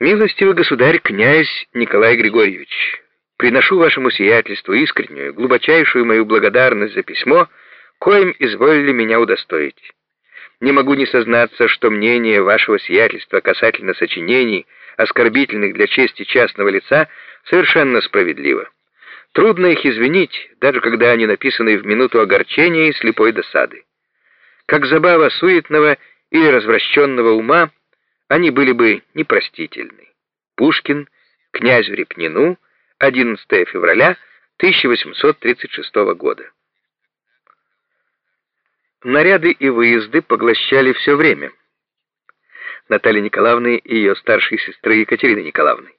Милостивый государь, князь Николай Григорьевич, приношу вашему сиятельству искреннюю, глубочайшую мою благодарность за письмо, коим изволили меня удостоить. Не могу не сознаться, что мнение вашего сиятельства касательно сочинений, оскорбительных для чести частного лица, совершенно справедливо. Трудно их извинить, даже когда они написаны в минуту огорчения и слепой досады. Как забава суетного или развращенного ума, они были бы непростительны. Пушкин, князю Репнину, 11 февраля 1836 года. Наряды и выезды поглощали все время. Натальи Николаевны и ее старшей сестры Екатерины Николаевны.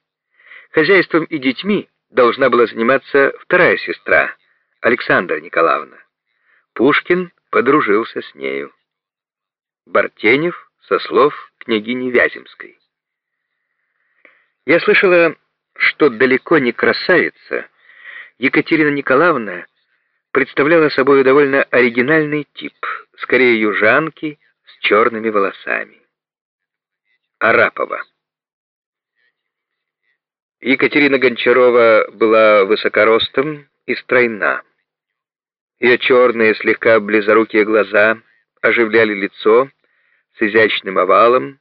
Хозяйством и детьми должна была заниматься вторая сестра, Александра Николаевна. Пушкин подружился с нею. Бартенев со слов княгини Вяземской. Я слышала, что далеко не красавица, Екатерина Николаевна представляла собой довольно оригинальный тип, скорее южанки с черными волосами. Арапова. Екатерина Гончарова была высокоростом и стройна. Ее черные, слегка близорукие глаза оживляли лицо с изящным овалом,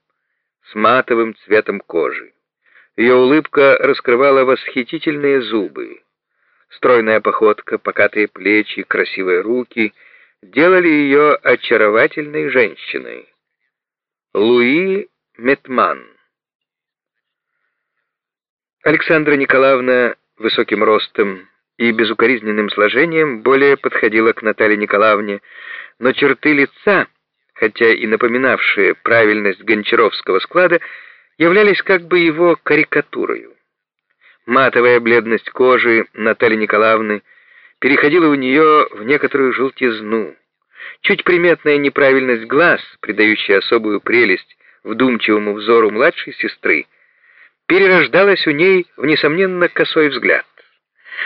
с матовым цветом кожи. Ее улыбка раскрывала восхитительные зубы. Стройная походка, покатые плечи, красивые руки делали ее очаровательной женщиной. Луи Метман Александра Николаевна высоким ростом и безукоризненным сложением более подходила к Наталье Николаевне, но черты лица, хотя и напоминавшие правильность гончаровского склада, являлись как бы его карикатурой. Матовая бледность кожи Натальи Николаевны переходила у нее в некоторую желтизну. Чуть приметная неправильность глаз, придающая особую прелесть вдумчивому взору младшей сестры, перерождалась у ней в несомненно косой взгляд.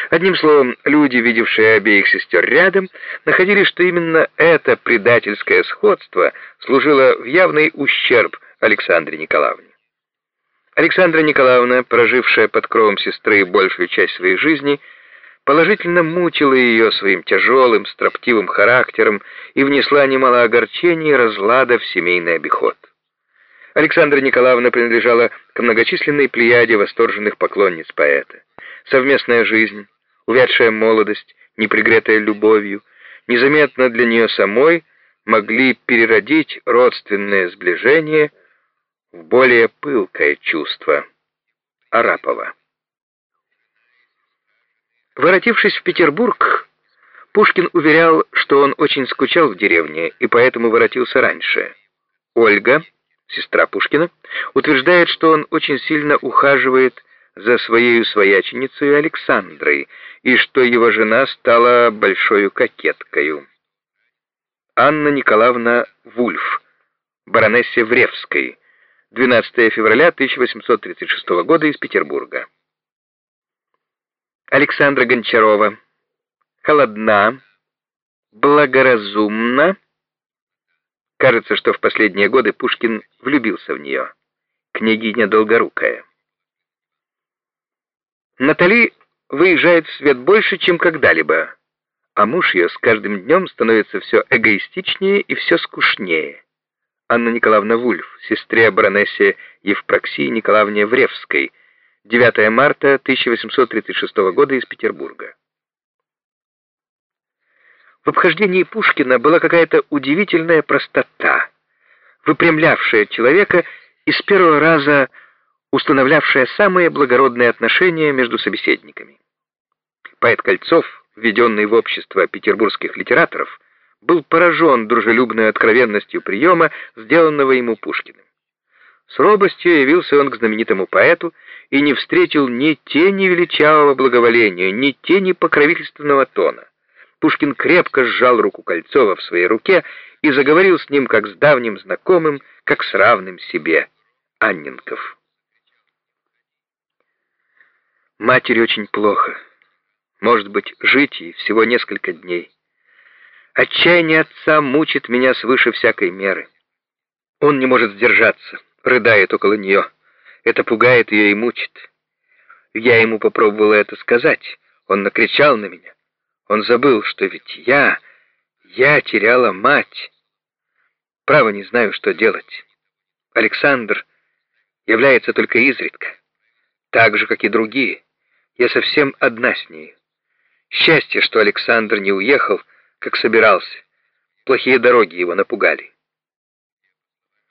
Одним словом, люди, видевшие обеих сестер рядом, находили, что именно это предательское сходство служило в явный ущерб Александре Николаевне. Александра Николаевна, прожившая под кровом сестры большую часть своей жизни, положительно мучила ее своим тяжелым, строптивым характером и внесла немало огорчений и разлада в семейный обиход. Александра Николаевна принадлежала к многочисленной плеяде восторженных поклонниц поэта. Совместная жизнь, увядшая молодость, непригретая любовью, незаметно для нее самой могли переродить родственное сближение в более пылкое чувство. Арапова. Воротившись в Петербург, Пушкин уверял, что он очень скучал в деревне и поэтому воротился раньше. Ольга сестра Пушкина, утверждает, что он очень сильно ухаживает за своей свояченицей Александрой и что его жена стала большой кокеткою. Анна Николаевна Вульф, баронессе Вревской, 12 февраля 1836 года из Петербурга. Александра Гончарова, холодна, благоразумна, Кажется, что в последние годы Пушкин влюбился в нее. Княгиня Долгорукая. Натали выезжает в свет больше, чем когда-либо, а муж ее с каждым днем становится все эгоистичнее и все скучнее. Анна Николаевна Вульф, сестре баронессе Евпроксии Николаевне Вревской, 9 марта 1836 года из Петербурга. В обхождении Пушкина была какая-то удивительная простота, выпрямлявшая человека и с первого раза устанавливавшая самые благородные отношения между собеседниками. Поэт Кольцов, введенный в общество петербургских литераторов, был поражен дружелюбной откровенностью приема, сделанного ему Пушкиным. С робостью явился он к знаменитому поэту и не встретил ни тени величавого благоволения, ни тени покровительственного тона. Пушкин крепко сжал руку Кольцова в своей руке и заговорил с ним как с давним знакомым, как с равным себе. Анненков. Матери очень плохо. Может быть, жить ей всего несколько дней. Отчаяние отца мучит меня свыше всякой меры. Он не может сдержаться, рыдает около нее. Это пугает ее и мучит. Я ему попробовала это сказать. Он накричал на меня. Он забыл, что ведь я, я теряла мать. Право не знаю, что делать. Александр является только изредка, так же, как и другие. Я совсем одна с ней. Счастье, что Александр не уехал, как собирался. Плохие дороги его напугали.